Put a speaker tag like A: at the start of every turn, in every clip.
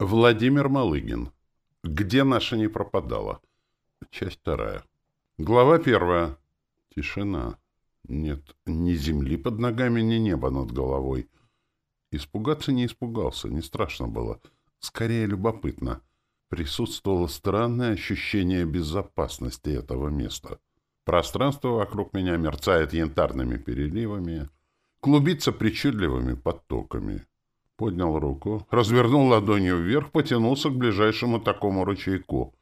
A: Владимир Малыгин. Где наша не пропадала? Часть вторая. Глава первая. Тишина. Нет ни земли под ногами, ни неба над головой. Испугаться не испугался, не страшно было. Скорее любопытно. Присутствовало странное ощущение безопасности этого места. Пространство вокруг меня мерцает янтарными переливами, клубится причудливыми потоками. Поднял руку, развернул ладонью вверх, потянулся к ближайшему такому ручейку.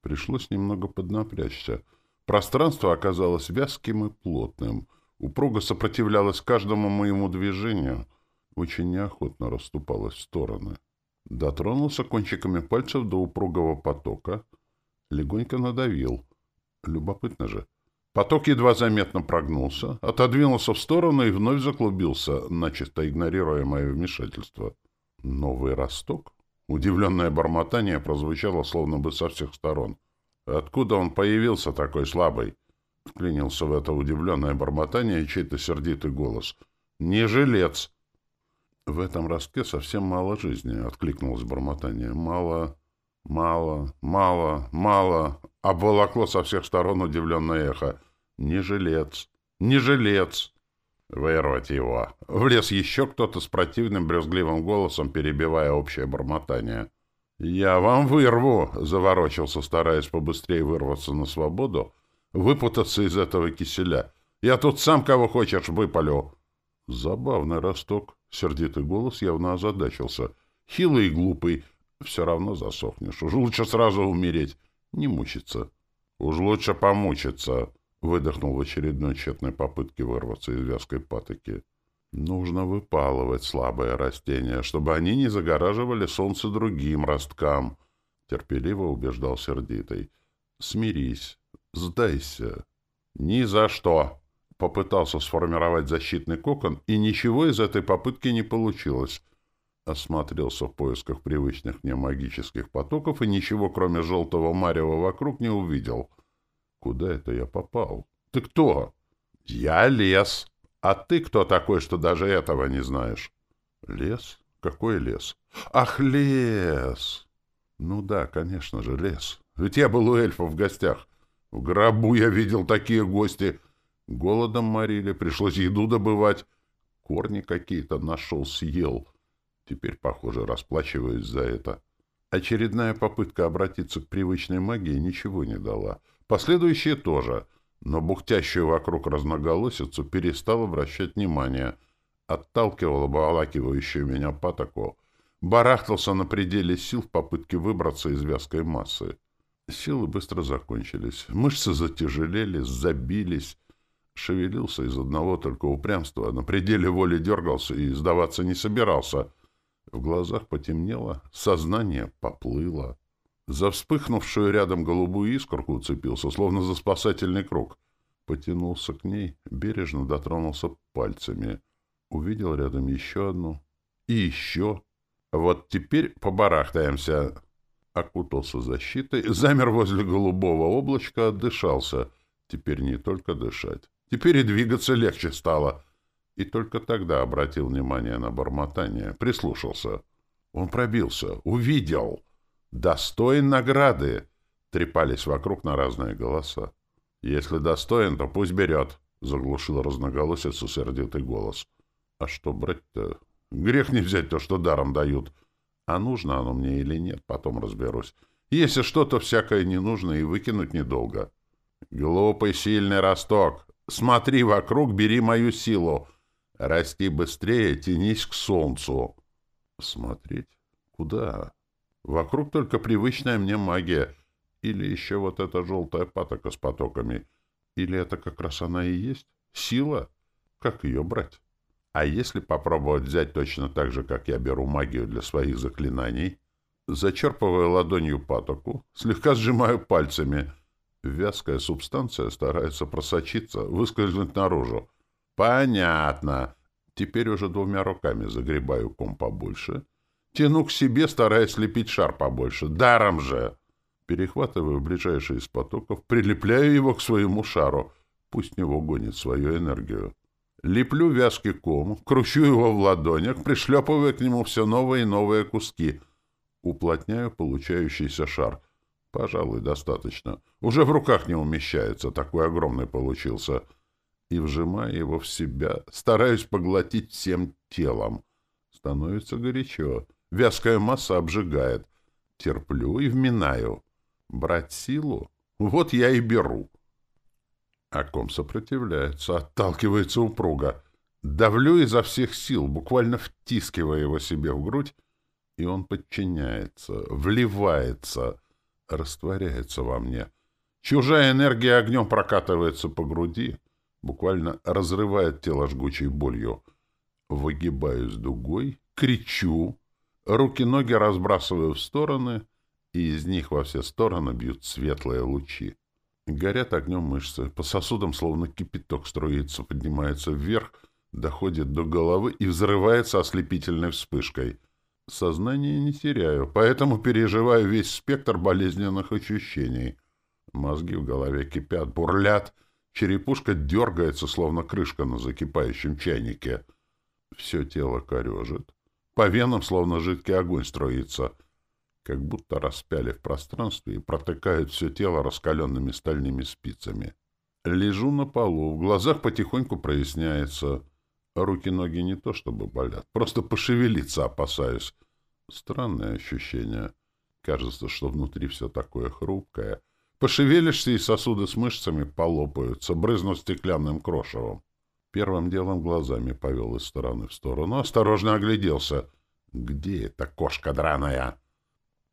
A: Пришлось немного поднапрячься. Пространство оказалось вязким и плотным. Упруга сопротивлялась каждому моему движению. Очень неохотно расступалась в стороны. Дотронулся кончиками пальцев до упругого потока. Легонько надавил. Любопытно же. Поток едва заметно прогнулся, отодвинулся в сторону и вновь заклубился, начисто игнорируя мое вмешательство. Новый росток? Удивленное бормотание прозвучало словно бы со всех сторон. Откуда он появился такой слабый? Вклинился в это удивленное бормотание чей-то сердитый голос. «Не жилец!» «В этом ростке совсем мало жизни», — откликнулось бормотание. «Мало, мало, мало, мало, Обволокло со всех сторон удивленное эхо. «Не жилец! Не жилец!» «Вырвать его!» Влез еще кто-то с противным брюзгливым голосом, перебивая общее бормотание. «Я вам вырву!» — заворочился, стараясь побыстрее вырваться на свободу, выпутаться из этого киселя. «Я тут сам кого хочешь выпалю!» Забавный росток. Сердитый голос явно озадачился. Хилый и глупый. Все равно засохнешь. Уж лучше сразу умереть не мучиться. Уж лучше помучиться, выдохнул в очередной тщетной попытке вырваться из вязкой патоки. Нужно выпалывать слабые растения, чтобы они не загораживали солнце другим росткам, терпеливо убеждал сердитый. Смирись, сдайся. Ни за что. Попытался сформировать защитный кокон, и ничего из этой попытки не получилось осмотрелся в поисках привычных мне магических потоков и ничего, кроме желтого марева, вокруг не увидел. Куда это я попал? Ты кто? Я лес. А ты кто такой, что даже этого не знаешь? Лес? Какой лес? Ах, лес! Ну да, конечно же, лес. Ведь я был у эльфов в гостях. В гробу я видел такие гости. Голодом морили, пришлось еду добывать. Корни какие-то нашел, съел. Теперь, похоже, расплачиваюсь за это. Очередная попытка обратиться к привычной магии ничего не дала. Последующие тоже, но бухтящую вокруг разноголосицу перестал обращать внимание. Отталкивал обволакивающую меня патоку. Барахтался на пределе сил в попытке выбраться из вязкой массы. Силы быстро закончились. Мышцы затяжелели, забились. Шевелился из одного только упрямства. На пределе воли дергался и сдаваться не собирался — в глазах потемнело, сознание поплыло. За вспыхнувшую рядом голубую искорку уцепился, словно за спасательный круг. Потянулся к ней, бережно дотронулся пальцами. Увидел рядом еще одну. И еще. Вот теперь побарахтаемся. Окутался защитой, замер возле голубого облачка, отдышался. Теперь не только дышать. Теперь и двигаться легче стало. И только тогда обратил внимание на бормотание, прислушался. Он пробился, увидел. «Достоин награды!» Трепались вокруг на разные голоса. «Если достоин, то пусть берет», — заглушил разноголосицу сердитый голос. «А что брать-то? Грех не взять то, что даром дают. А нужно оно мне или нет, потом разберусь. Если что-то всякое не нужно, и выкинуть недолго». «Глупый сильный росток! Смотри вокруг, бери мою силу!» Расти быстрее, тянись к солнцу. Смотреть? Куда? Вокруг только привычная мне магия. Или еще вот эта желтая патока с потоками. Или это как раз она и есть? Сила? Как ее брать? А если попробовать взять точно так же, как я беру магию для своих заклинаний? Зачерпываю ладонью патоку, слегка сжимаю пальцами. Вязкая субстанция старается просочиться, выскользнуть наружу. Понятно. Теперь уже двумя руками загребаю ком побольше. Тяну к себе, стараясь лепить шар побольше. Даром же! Перехватываю ближайший из потоков, прилепляю его к своему шару. Пусть него гонит свою энергию. Леплю вязкий ком, кручу его в ладонях, пришлепывая к нему все новые и новые куски. Уплотняю получающийся шар. Пожалуй, достаточно. Уже в руках не умещается, такой огромный получился. И вжимаю его в себя, стараюсь поглотить всем телом. Становится горячо. Вязкая масса обжигает. Терплю и вминаю. Брать силу? Вот я и беру. А ком сопротивляется, отталкивается упруго. Давлю изо всех сил, буквально втискивая его себе в грудь, и он подчиняется, вливается, растворяется во мне. Чужая энергия огнем прокатывается по груди, буквально разрывает тело жгучей болью. Выгибаюсь дугой, кричу, руки-ноги разбрасываю в стороны, и из них во все стороны бьют светлые лучи. Горят огнем мышцы, по сосудам словно кипяток струится, поднимается вверх, доходит до головы и взрывается ослепительной вспышкой. Сознание не теряю, поэтому переживаю весь спектр болезненных ощущений. Мозги в голове кипят, бурлят, черепушка дергается, словно крышка на закипающем чайнике. Все тело корежит. По венам словно жидкий огонь строится — как будто распяли в пространстве и протыкают все тело раскаленными стальными спицами. Лежу на полу, в глазах потихоньку проясняется. Руки-ноги не то чтобы болят, просто пошевелиться опасаюсь. Странное ощущение. Кажется, что внутри все такое хрупкое. Пошевелишься, и сосуды с мышцами полопаются, брызнув стеклянным крошевом. Первым делом глазами повел из стороны в сторону, осторожно огляделся. «Где эта кошка драная?»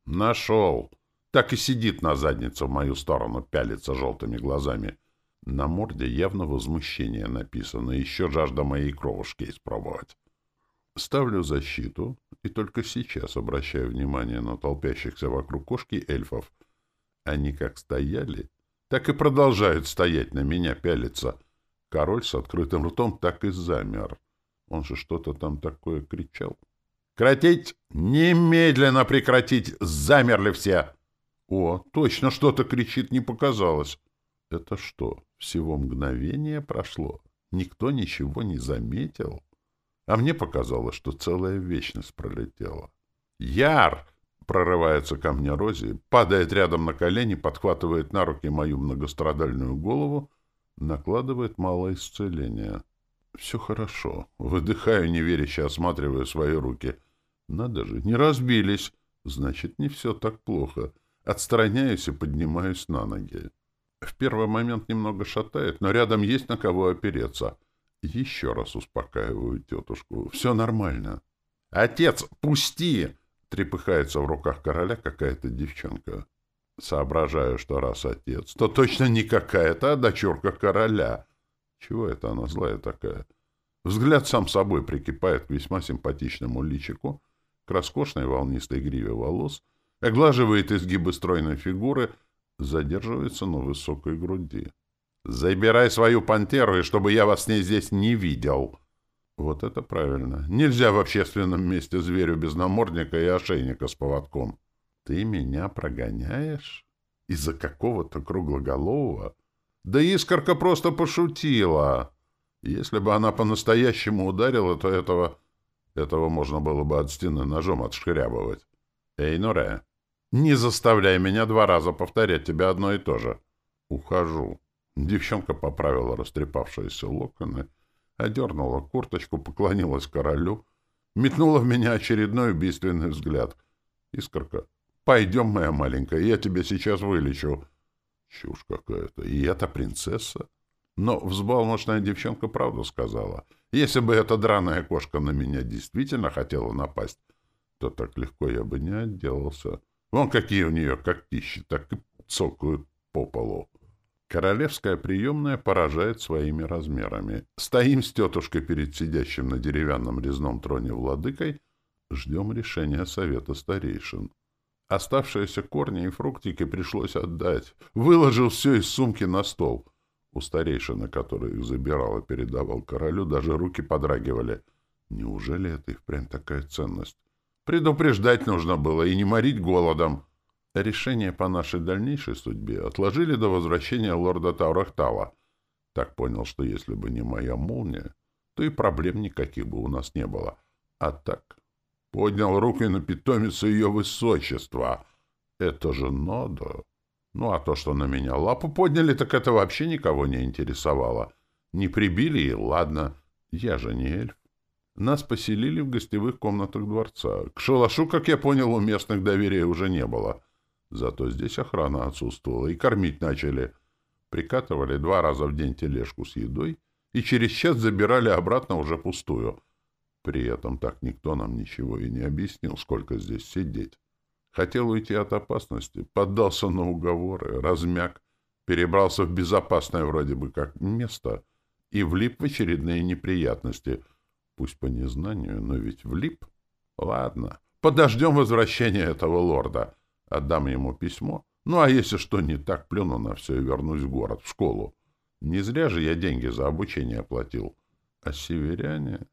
A: Нашел. Так и сидит на заднице в мою сторону, пялится желтыми глазами. На морде явно возмущение написано, еще жажда моей кровушки испробовать. Ставлю защиту, и только сейчас обращаю внимание на толпящихся вокруг кошки эльфов. Они как стояли, так и продолжают стоять на меня, пялиться. Король с открытым ртом так и замер. Он же что-то там такое кричал. «Кратить! Немедленно прекратить! Замерли все!» «О, точно что-то кричит, не показалось!» «Это что, всего мгновение прошло? Никто ничего не заметил?» А мне показалось, что целая вечность пролетела. «Яр!» — прорывается ко мне Рози, падает рядом на колени, подхватывает на руки мою многострадальную голову, накладывает малое исцеление. «Все хорошо». Выдыхаю, неверяще осматривая свои руки — надо же, не разбились. Значит, не все так плохо. Отстраняюсь и поднимаюсь на ноги. В первый момент немного шатает, но рядом есть на кого опереться. Еще раз успокаиваю тетушку. Все нормально. «Отец, пусти!» — трепыхается в руках короля какая-то девчонка. Соображаю, что раз отец, то точно не какая-то, а дочурка короля. Чего это она злая такая? Взгляд сам собой прикипает к весьма симпатичному личику, к роскошной волнистой гриве волос, оглаживает изгибы стройной фигуры, задерживается на высокой груди. «Забирай свою пантеру, и чтобы я вас с ней здесь не видел!» Вот это правильно. Нельзя в общественном месте зверю без намордника и ошейника с поводком. Ты меня прогоняешь? Из-за какого-то круглоголового? Да искорка просто пошутила. Если бы она по-настоящему ударила, то этого этого можно было бы от стены ножом отшкрябывать. Эй, Норе, не заставляй меня два раза повторять тебе одно и то же. Ухожу. Девчонка поправила растрепавшиеся локоны, одернула курточку, поклонилась королю, метнула в меня очередной убийственный взгляд. Искорка, пойдем, моя маленькая, я тебя сейчас вылечу. Чушь какая-то. И эта принцесса? Но взбалмошная девчонка правду сказала. Если бы эта драная кошка на меня действительно хотела напасть, то так легко я бы не отделался. Вон какие у нее когтищи, так и цокают по полу. Королевская приемная поражает своими размерами. Стоим с тетушкой перед сидящим на деревянном резном троне владыкой, ждем решения совета старейшин. Оставшиеся корни и фруктики пришлось отдать. Выложил все из сумки на стол — у старейшины, который их забирал и передавал королю, даже руки подрагивали. Неужели это и впрямь такая ценность? Предупреждать нужно было и не морить голодом. Решение по нашей дальнейшей судьбе отложили до возвращения лорда Таурахтала. Так понял, что если бы не моя молния, то и проблем никаких бы у нас не было. А так... Поднял руки на питомицу ее высочества. Это же надо. Ну, а то, что на меня лапу подняли, так это вообще никого не интересовало. Не прибили и ладно. Я же не эльф. Нас поселили в гостевых комнатах дворца. К шалашу, как я понял, у местных доверия уже не было. Зато здесь охрана отсутствовала, и кормить начали. Прикатывали два раза в день тележку с едой, и через час забирали обратно уже пустую. При этом так никто нам ничего и не объяснил, сколько здесь сидеть. Хотел уйти от опасности, поддался на уговоры, размяк, перебрался в безопасное вроде бы как место и влип в очередные неприятности. Пусть по незнанию, но ведь влип. Ладно, подождем возвращения этого лорда. Отдам ему письмо. Ну, а если что не так, плюну на все и вернусь в город, в школу. Не зря же я деньги за обучение платил. А северяне...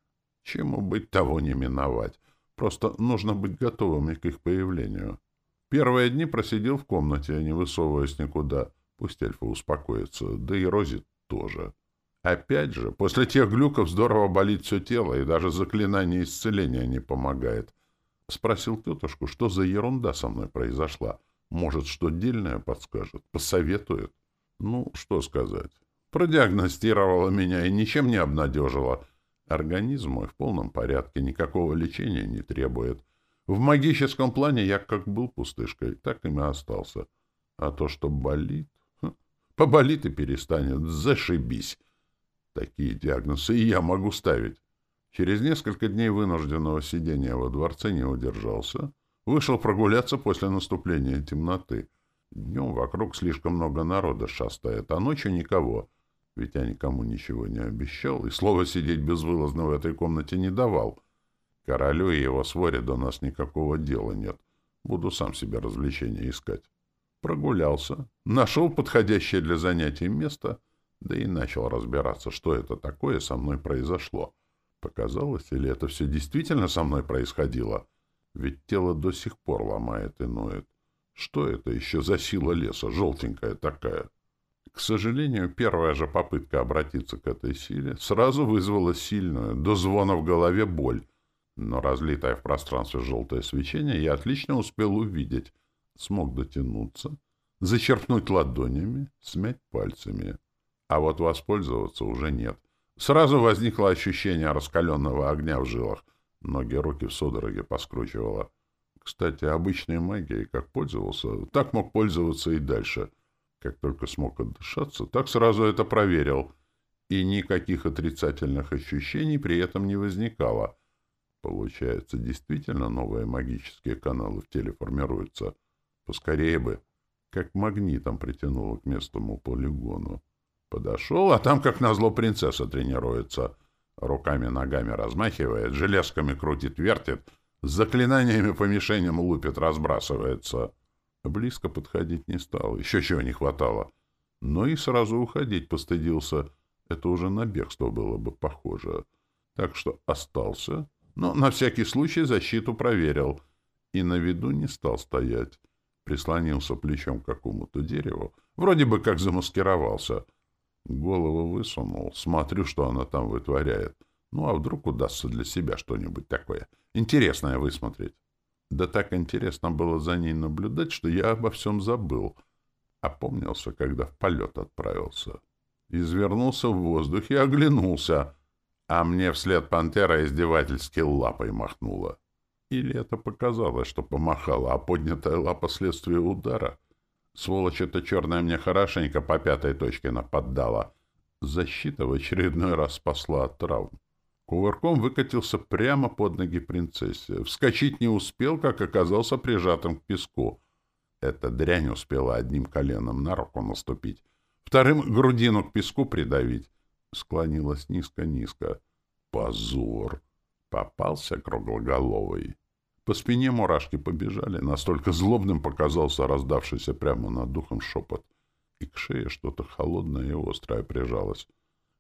A: Чему быть, того не миновать. Просто нужно быть готовыми к их появлению. Первые дни просидел в комнате, не высовываясь никуда. Пусть эльфа успокоится, да и Рози тоже. Опять же, после тех глюков здорово болит все тело, и даже заклинание исцеления не помогает. Спросил тетушку, что за ерунда со мной произошла. Может, что дельное подскажет, посоветует. Ну, что сказать. Продиагностировала меня и ничем не обнадежила. Организм мой в полном порядке, никакого лечения не требует. В магическом плане я как был пустышкой, так им и остался. А то, что болит... Хм, поболит и перестанет. Зашибись. Такие диагнозы я могу ставить. Через несколько дней вынужденного сидения во дворце не удержался. Вышел прогуляться после наступления темноты. Днем вокруг слишком много народа шастает, а ночью никого. Ведь я никому ничего не обещал, и слова сидеть безвылазно в этой комнате не давал. Королю и его своре до нас никакого дела нет. Буду сам себе развлечения искать. Прогулялся, нашел подходящее для занятий место, да и начал разбираться, что это такое со мной произошло. Показалось, или это все действительно со мной происходило? Ведь тело до сих пор ломает и ноет. Что это еще за сила леса, желтенькая такая? К сожалению, первая же попытка обратиться к этой силе сразу вызвала сильную, до звона в голове боль, но разлитое в пространстве желтое свечение я отлично успел увидеть, смог дотянуться, зачерпнуть ладонями, смять пальцами. А вот воспользоваться уже нет. Сразу возникло ощущение раскаленного огня в жилах, ноги руки в судороге поскручивало. Кстати, обычной магией как пользовался, так мог пользоваться и дальше — как только смог отдышаться, так сразу это проверил, и никаких отрицательных ощущений при этом не возникало. Получается, действительно новые магические каналы в теле формируются. Поскорее бы, как магнитом притянуло к местному полигону. Подошел, а там, как назло, принцесса тренируется. Руками-ногами размахивает, железками крутит-вертит, с заклинаниями по мишеням лупит, разбрасывается. Близко подходить не стал, еще чего не хватало. Но и сразу уходить постыдился. Это уже на бегство было бы похоже. Так что остался, но на всякий случай защиту проверил. И на виду не стал стоять. Прислонился плечом к какому-то дереву. Вроде бы как замаскировался. Голову высунул. Смотрю, что она там вытворяет. Ну, а вдруг удастся для себя что-нибудь такое интересное высмотреть. Да так интересно было за ней наблюдать, что я обо всем забыл. Опомнился, когда в полет отправился. Извернулся в воздухе и оглянулся, а мне вслед пантера издевательски лапой махнула. Или это показалось, что помахала, а поднятая лапа следствие удара? Сволочь эта черная мне хорошенько по пятой точке нападала. Защита в очередной раз спасла от травм. Кувырком выкатился прямо под ноги принцессе. Вскочить не успел, как оказался прижатым к песку. Эта дрянь успела одним коленом на руку наступить, вторым грудину к песку придавить. Склонилась низко-низко. Позор! Попался круглоголовый. По спине мурашки побежали, настолько злобным показался раздавшийся прямо над духом шепот. И к шее что-то холодное и острое прижалось.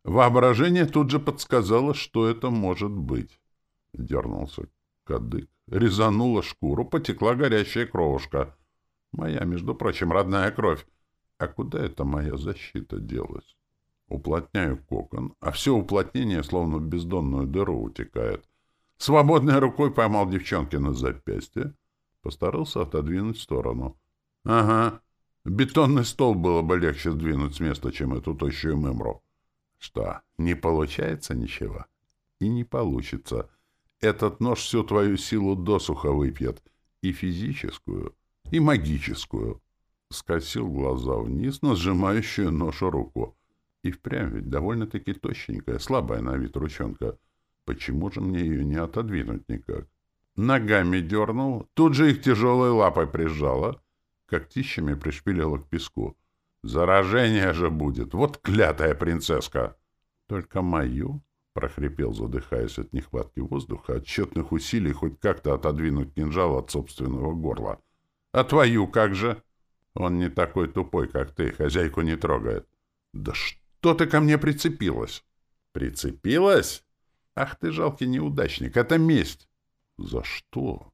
A: Воображение тут же подсказало, что это может быть. Дернулся кадык, резанула шкуру, потекла горячая кровушка. Моя, между прочим, родная кровь. А куда эта моя защита делась? Уплотняю кокон, а все уплотнение словно в бездонную дыру утекает. Свободной рукой поймал девчонки на запястье, постарался отодвинуть в сторону. Ага, бетонный стол было бы легче сдвинуть с места, чем эту тощую мымру. Что, не получается ничего? И не получится. Этот нож всю твою силу досуха выпьет, и физическую, и магическую. Скосил глаза вниз на сжимающую нож руку. И впрямь ведь довольно-таки тощенькая, слабая на вид ручонка. Почему же мне ее не отодвинуть никак? Ногами дернул, тут же их тяжелой лапой прижала, когтищами пришпилила к песку. Заражение же будет, вот клятая принцесска! Только мою, — прохрипел, задыхаясь от нехватки воздуха, от тщетных усилий хоть как-то отодвинуть кинжал от собственного горла. А твою как же? Он не такой тупой, как ты, хозяйку не трогает. Да что ты ко мне прицепилась? Прицепилась? Ах ты жалкий неудачник, это месть. За что?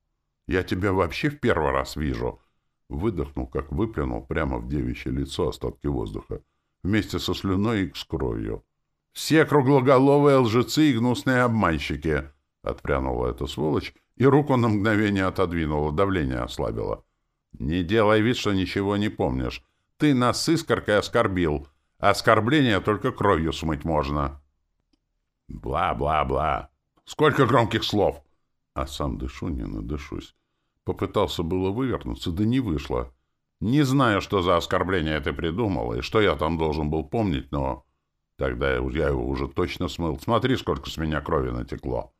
A: Я тебя вообще в первый раз вижу. Выдохнул, как выплюнул прямо в девичье лицо остатки воздуха, вместе со слюной и с кровью. Все круглоголовые лжецы и гнусные обманщики. Отпрянула эта сволочь, и руку на мгновение отодвинула, давление ослабило. Не делай вид, что ничего не помнишь. Ты нас с искоркой оскорбил. Оскорбление только кровью смыть можно. Бла-бла-бла. Сколько громких слов! А сам дышу, не надышусь. Попытался было вывернуться, да не вышло. Не знаю, что за оскорбление ты придумал, и что я там должен был помнить, но... Тогда я его уже точно смыл. Смотри, сколько с меня крови натекло.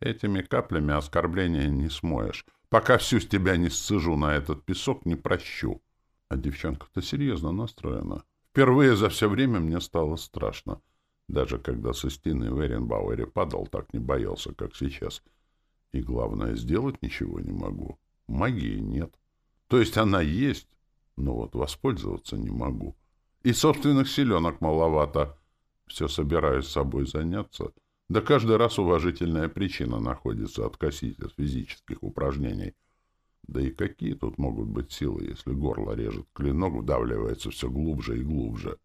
A: Этими каплями оскорбления не смоешь. Пока всю с тебя не сцежу на этот песок, не прощу. А девчонка-то серьезно настроена. Впервые за все время мне стало страшно. Даже когда со стены в Эренбауэре падал, так не боялся, как сейчас. И главное, сделать ничего не могу. Магии нет. То есть она есть, но вот воспользоваться не могу. И собственных силенок маловато. Все собираюсь собой заняться — да каждый раз уважительная причина находится откосить от физических упражнений. Да и какие тут могут быть силы, если горло режет, клинок вдавливается все глубже и глубже.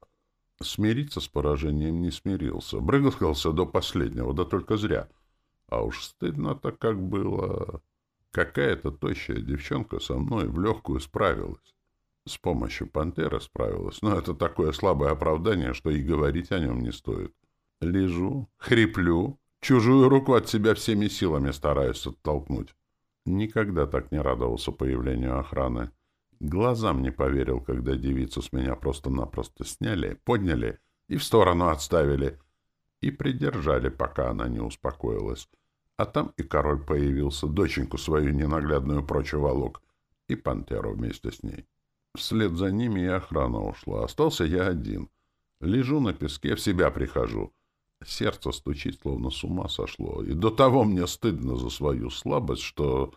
A: Смириться с поражением не смирился. Брыгался до последнего, да только зря. А уж стыдно-то как было. Какая-то тощая девчонка со мной в легкую справилась. С помощью пантеры справилась, но это такое слабое оправдание, что и говорить о нем не стоит. Лежу, хриплю, чужую руку от себя всеми силами стараюсь оттолкнуть. Никогда так не радовался появлению охраны. Глазам не поверил, когда девицу с меня просто-напросто сняли, подняли и в сторону отставили. И придержали, пока она не успокоилась. А там и король появился, доченьку свою ненаглядную прочь волок, и пантеру вместе с ней. Вслед за ними и охрана ушла. Остался я один. Лежу на песке, в себя прихожу — Сердце стучит, словно с ума сошло. И до того мне стыдно за свою слабость, что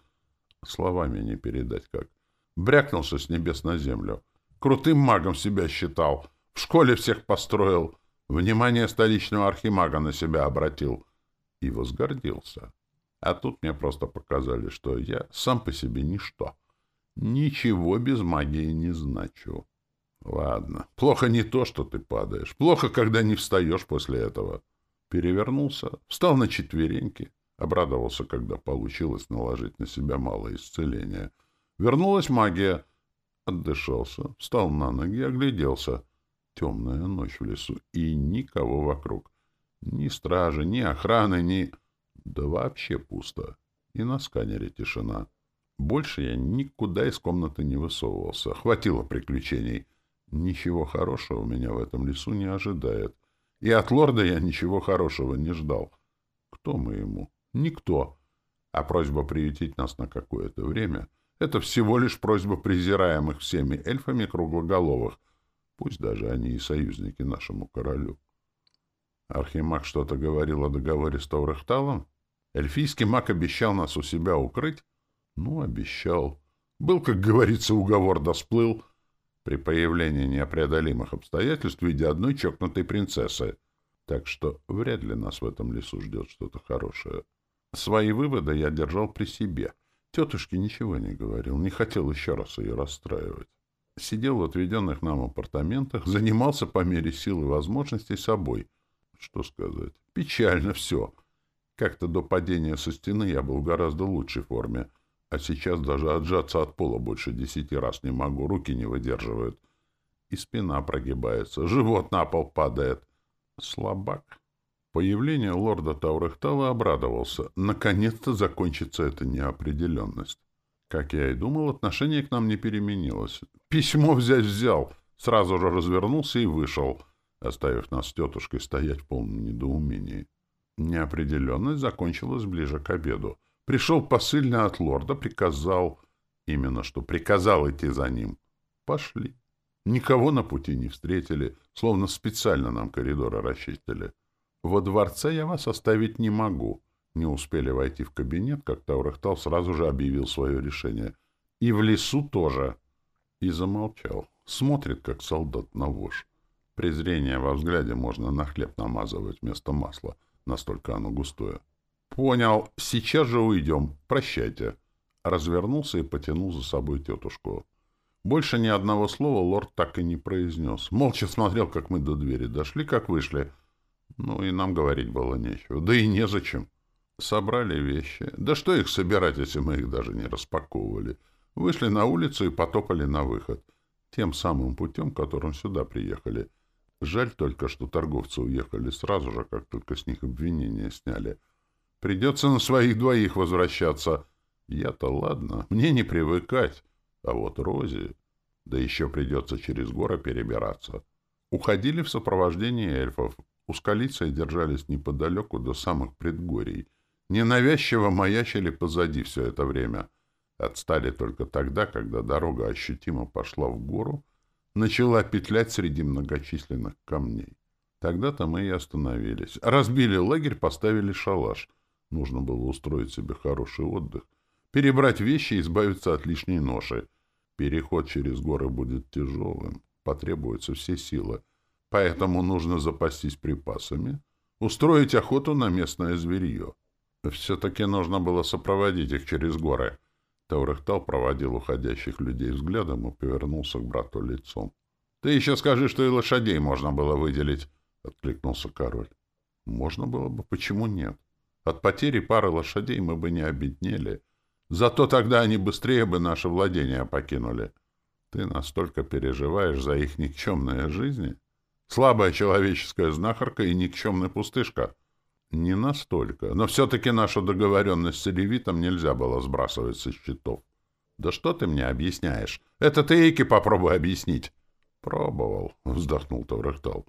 A: словами не передать как. Брякнулся с небес на землю. Крутым магом себя считал. В школе всех построил. Внимание столичного архимага на себя обратил. И возгордился. А тут мне просто показали, что я сам по себе ничто. Ничего без магии не значу. Ладно, плохо не то, что ты падаешь. Плохо, когда не встаешь после этого. Перевернулся, встал на четвереньки, обрадовался, когда получилось наложить на себя малое исцеление. Вернулась магия. Отдышался, встал на ноги, огляделся. Темная ночь в лесу, и никого вокруг. Ни стражи, ни охраны, ни... Да вообще пусто. И на сканере тишина. Больше я никуда из комнаты не высовывался. Хватило приключений. Ничего хорошего меня в этом лесу не ожидает. И от лорда я ничего хорошего не ждал. Кто мы ему? Никто. А просьба приютить нас на какое-то время — это всего лишь просьба презираемых всеми эльфами круглоголовых, пусть даже они и союзники нашему королю. Архимаг что-то говорил о договоре с Таурехталом? Эльфийский маг обещал нас у себя укрыть? Ну, обещал. Был, как говорится, уговор да сплыл — при появлении непреодолимых обстоятельств в виде одной чокнутой принцессы. Так что вряд ли нас в этом лесу ждет что-то хорошее. Свои выводы я держал при себе. Тетушке ничего не говорил, не хотел еще раз ее расстраивать. Сидел в отведенных нам апартаментах, занимался по мере сил и возможностей собой. Что сказать? Печально все. Как-то до падения со стены я был в гораздо лучшей форме, а сейчас даже отжаться от пола больше десяти раз не могу, руки не выдерживают. И спина прогибается, живот на пол падает. Слабак. Появление лорда Таурехтала обрадовался. Наконец-то закончится эта неопределенность. Как я и думал, отношение к нам не переменилось. Письмо взять взял, сразу же развернулся и вышел, оставив нас с тетушкой стоять в полном недоумении. Неопределенность закончилась ближе к обеду. Пришел посыльный от лорда, приказал... Именно что приказал идти за ним. Пошли. Никого на пути не встретили, словно специально нам коридоры расчистили. Во дворце я вас оставить не могу. Не успели войти в кабинет, как Таурахтал сразу же объявил свое решение. И в лесу тоже. И замолчал. Смотрит, как солдат на вож. Презрение во взгляде можно на хлеб намазывать вместо масла. Настолько оно густое. «Понял. Сейчас же уйдем. Прощайте». Развернулся и потянул за собой тетушку. Больше ни одного слова лорд так и не произнес. Молча смотрел, как мы до двери дошли, как вышли. Ну, и нам говорить было нечего. Да и незачем. Собрали вещи. Да что их собирать, если мы их даже не распаковывали? Вышли на улицу и потопали на выход. Тем самым путем, которым сюда приехали. Жаль только, что торговцы уехали сразу же, как только с них обвинения сняли. Придется на своих двоих возвращаться. Я-то ладно, мне не привыкать. А вот Розе... Да еще придется через горы перебираться. Уходили в сопровождении эльфов. У скалицы держались неподалеку до самых предгорий. Ненавязчиво маячили позади все это время. Отстали только тогда, когда дорога ощутимо пошла в гору, начала петлять среди многочисленных камней. Тогда-то мы и остановились. Разбили лагерь, поставили шалаш. Нужно было устроить себе хороший отдых, перебрать вещи и избавиться от лишней ноши. Переход через горы будет тяжелым, потребуются все силы. Поэтому нужно запастись припасами, устроить охоту на местное зверье. Все-таки нужно было сопроводить их через горы. Таурехтал проводил уходящих людей взглядом и повернулся к брату лицом. — Ты еще скажи, что и лошадей можно было выделить, — откликнулся король. — Можно было бы, почему нет? От потери пары лошадей мы бы не обеднели. Зато тогда они быстрее бы наше владение покинули. Ты настолько переживаешь за их никчемные жизни? Слабая человеческая знахарка и никчемная пустышка. Не настолько. Но все-таки нашу договоренность с Левитом нельзя было сбрасывать со счетов. Да что ты мне объясняешь? Это ты Эйке попробуй объяснить. Пробовал, вздохнул Таврахтал.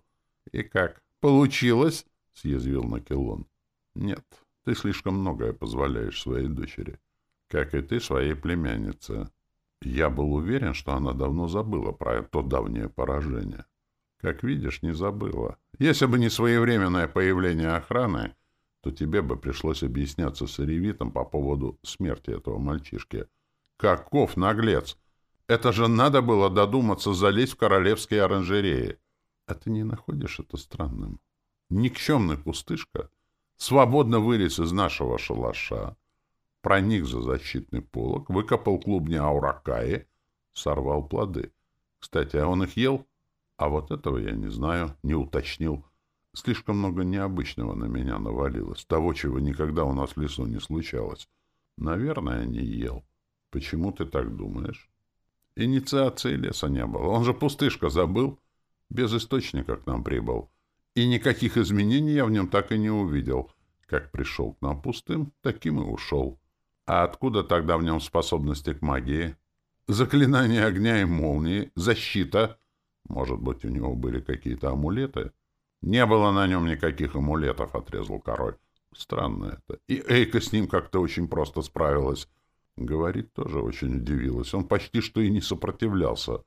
A: И как? Получилось? Съязвил Накелон. Нет, ты слишком многое позволяешь своей дочери, как и ты своей племяннице. Я был уверен, что она давно забыла про то давнее поражение. Как видишь, не забыла. Если бы не своевременное появление охраны, то тебе бы пришлось объясняться с Ревитом по поводу смерти этого мальчишки. Каков наглец! Это же надо было додуматься залезть в королевские оранжереи. А ты не находишь это странным? Никчемный пустышка свободно вылез из нашего шалаша, проник за защитный полог, выкопал клубни ауракаи, сорвал плоды. Кстати, а он их ел? А вот этого я не знаю, не уточнил. Слишком много необычного на меня навалилось, того, чего никогда у нас в лесу не случалось. Наверное, не ел. Почему ты так думаешь? Инициации леса не было. Он же пустышка забыл. Без источника к нам прибыл и никаких изменений я в нем так и не увидел. Как пришел к нам пустым, таким и ушел. А откуда тогда в нем способности к магии? Заклинание огня и молнии, защита. Может быть, у него были какие-то амулеты? Не было на нем никаких амулетов, отрезал король. Странно это. И Эйка с ним как-то очень просто справилась. Говорит, тоже очень удивилась. Он почти что и не сопротивлялся.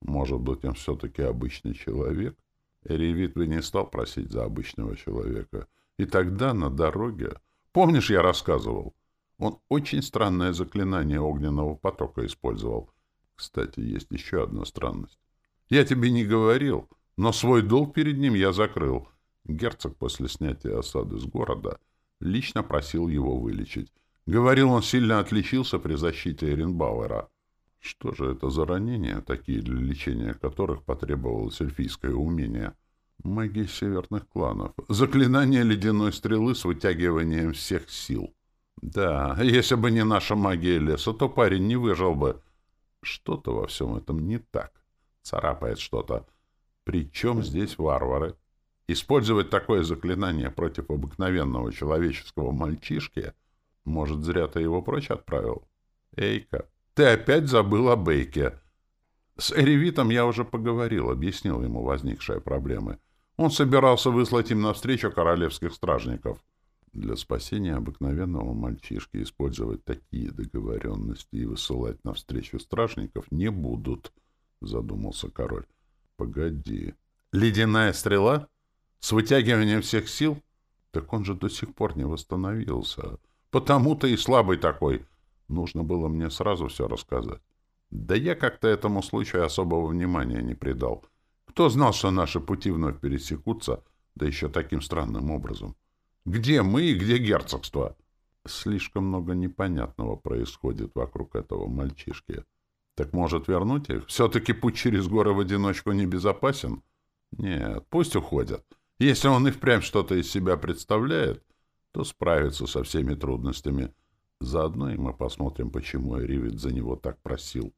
A: Может быть, он все-таки обычный человек? Ревит бы не стал просить за обычного человека. И тогда на дороге... Помнишь, я рассказывал? Он очень странное заклинание огненного потока использовал. Кстати, есть еще одна странность. Я тебе не говорил, но свой долг перед ним я закрыл. Герцог после снятия осады с города лично просил его вылечить. Говорил, он сильно отличился при защите Эренбауэра. Что же это за ранения, такие для лечения которых потребовалось эльфийское умение? Магия северных кланов. Заклинание ледяной стрелы с вытягиванием всех сил. Да, если бы не наша магия леса, то парень не выжил бы. Что-то во всем этом не так. Царапает что-то. Причем здесь варвары? Использовать такое заклинание против обыкновенного человеческого мальчишки? Может, зря ты его прочь отправил? Эйка, ты опять забыл о Бейке. С Эревитом я уже поговорил, объяснил ему возникшие проблемы. Он собирался выслать им навстречу королевских стражников. Для спасения обыкновенного мальчишки использовать такие договоренности и высылать навстречу стражников не будут, задумался король. Погоди. Ледяная стрела? С вытягиванием всех сил? Так он же до сих пор не восстановился. Потому-то и слабый такой. Нужно было мне сразу все рассказать. Да я как-то этому случаю особого внимания не придал. Кто знал, что наши пути вновь пересекутся, да еще таким странным образом? Где мы и где герцогство? Слишком много непонятного происходит вокруг этого мальчишки. Так может вернуть их? Все-таки путь через горы в одиночку небезопасен? Нет, пусть уходят. Если он и впрямь что-то из себя представляет, то справится со всеми трудностями. Заодно и мы посмотрим, почему Эривит за него так просил.